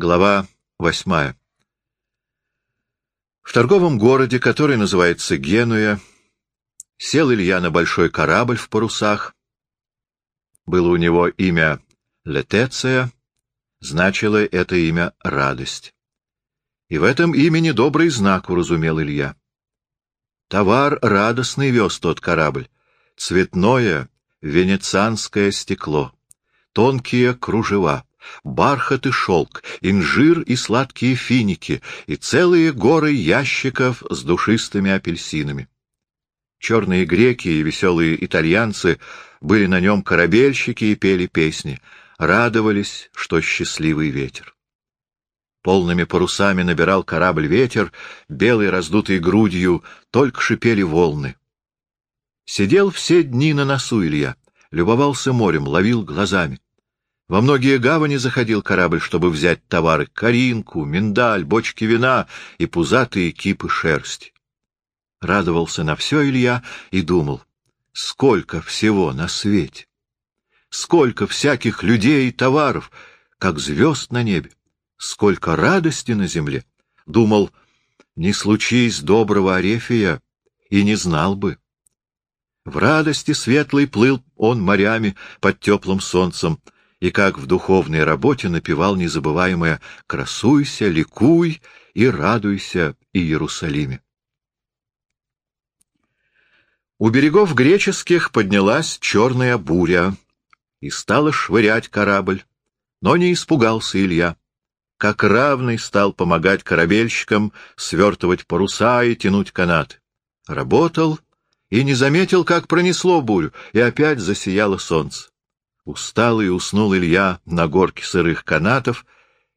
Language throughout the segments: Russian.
Глава восьмая. В торговом городе, который называется Генуя, сел Илья на большой корабль в парусах. Было у него имя Летеция, значило это имя «радость». И в этом имени добрый знак уразумел Илья. Товар радостный вез тот корабль, цветное венецианское стекло, тонкие кружева, бархат и шелк, инжир и сладкие финики, и целые горы ящиков с душистыми апельсинами. Черные греки и веселые итальянцы были на нем корабельщики и пели песни, радовались, что счастливый ветер. Полными парусами набирал корабль ветер, белой раздутой грудью только шипели волны. Сидел все дни на носу Илья, любовался морем, ловил глазами. Во многие гавани заходил корабль, чтобы взять товары — коринку, миндаль, бочки вина и пузатые кипы шерсти. Радовался на все Илья и думал, сколько всего на свете, сколько всяких людей и товаров, как звезд на небе, сколько радости на земле. Думал, не случись доброго Арефия, и не знал бы. В радости светлой плыл он морями под теплым солнцем, и как в духовной работе напевал незабываемое «Красуйся, ликуй и радуйся, Иерусалиме». У берегов греческих поднялась черная буря и стала швырять корабль, но не испугался Илья. Как равный стал помогать корабельщикам свертывать паруса и тянуть канаты. Работал и не заметил, как пронесло бурю, и опять засияло солнце. Усталый уснул Илья на горке сырых канатов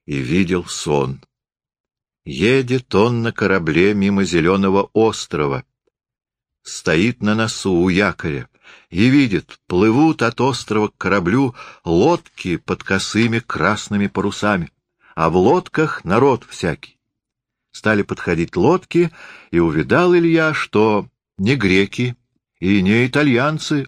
и видел сон. Едет он на корабле мимо зеленого острова. Стоит на носу у якоря и видит, плывут от острова к кораблю лодки под косыми красными парусами, а в лодках народ всякий. Стали подходить лодки, и увидал Илья, что не греки и не итальянцы,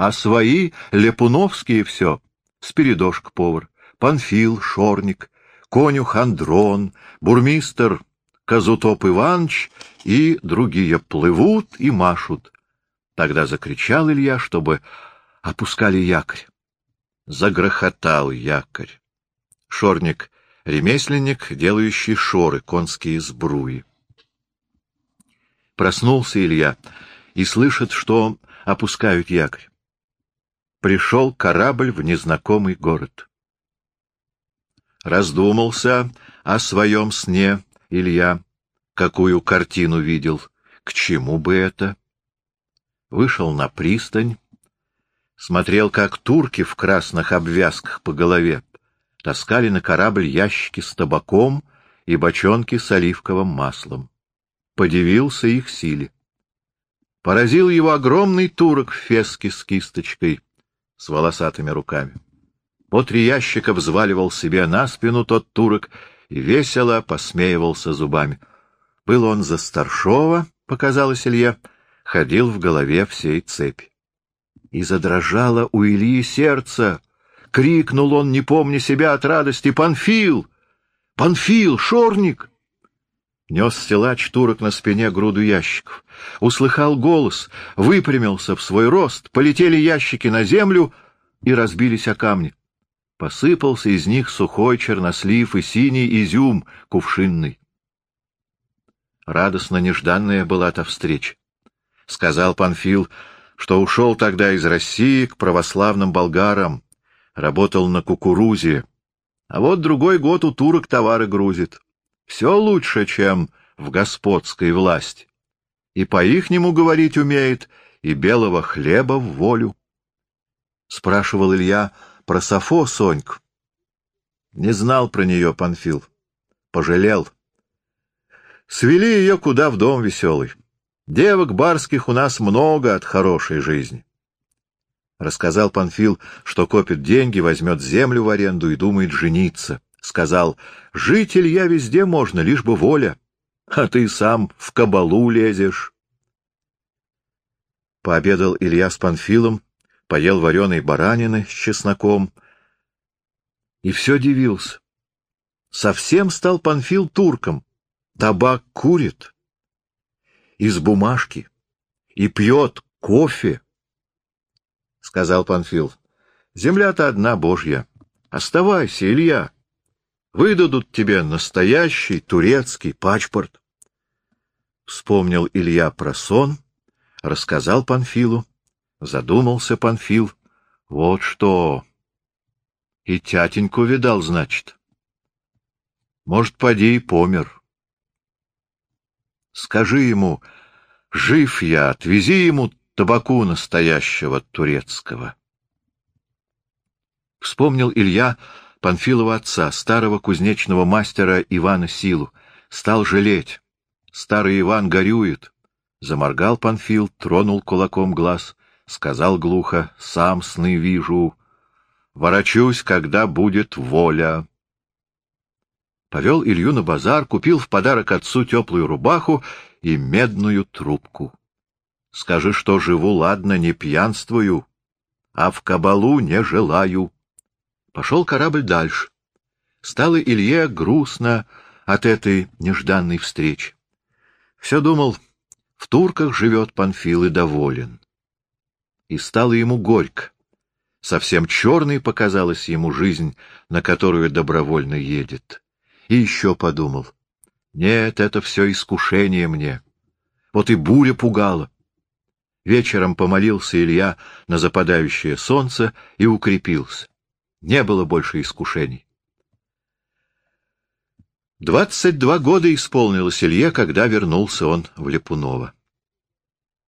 а свои, лепуновские все, Спиридошка-повар, Панфил, Шорник, конюх Андрон, бурмистр Казутоп Иванович и другие плывут и машут. Тогда закричал Илья, чтобы опускали якорь. Загрохотал якорь. Шорник — ремесленник, делающий шоры, конские сбруи. Проснулся Илья и слышит, что опускают якорь пришел корабль в незнакомый город. Раздумался о своем сне Илья, какую картину видел, к чему бы это. Вышел на пристань, смотрел, как турки в красных обвязках по голове таскали на корабль ящики с табаком и бочонки с оливковым маслом. Подивился их силе. Поразил его огромный турок в феске с кисточкой — с волосатыми руками. По три ящика взваливал себе на спину тот турок и весело посмеивался зубами. Был он за старшова, показалось Илье, ходил в голове всей цепи. И задрожало у Ильи сердце. Крикнул он, не помня себя от радости, «Панфил! Панфил! Шорник!» Нес силач турок на спине груду ящиков. Услыхал голос, выпрямился в свой рост, полетели ящики на землю и разбились о камни. Посыпался из них сухой чернослив и синий изюм кувшинный. Радостно нежданная была та встреча. Сказал Панфил, что ушел тогда из России к православным болгарам, работал на кукурузе, а вот другой год у турок товары грузит. Все лучше, чем в господской власти. И по-ихнему говорить умеет, и белого хлеба в волю. Спрашивал Илья про Сафо Соньку. Не знал про нее Панфил. Пожалел. Свели ее куда в дом веселый. Девок барских у нас много от хорошей жизни. Рассказал Панфил, что копит деньги, возьмет землю в аренду и думает жениться сказал, — жить Илья везде можно, лишь бы воля, а ты сам в кабалу лезешь. Пообедал Илья с Панфилом, поел вареной баранины с чесноком и все дивился. Совсем стал Панфил турком. Табак курит. Из бумажки. И пьет кофе. Сказал Панфил. Земля-то одна Божья. Оставайся, Илья. Выдадут тебе настоящий турецкий пачпорт. Вспомнил Илья про сон, рассказал Панфилу. Задумался Панфил. Вот что... И тятеньку видал, значит. Может, поди и помер. Скажи ему, жив я, отвези ему табаку настоящего турецкого. Вспомнил Илья Панфилова отца, старого кузнечного мастера Ивана Силу. Стал жалеть. Старый Иван горюет. Заморгал Панфил, тронул кулаком глаз, сказал глухо, «Сам сны вижу. Ворочусь, когда будет воля». Повел Илью на базар, купил в подарок отцу теплую рубаху и медную трубку. Скажи, что живу, ладно, не пьянствую, а в кабалу не желаю. Пошел корабль дальше. Стало Илье грустно от этой нежданной встречи. Все думал, в турках живет Панфил и доволен. И стало ему горько. Совсем черной показалась ему жизнь, на которую добровольно едет. И еще подумал. Нет, это все искушение мне. Вот и буря пугала. Вечером помолился Илья на западающее солнце и укрепился. Не было больше искушений. Двадцать два года исполнилось Илье, когда вернулся он в Лепуново.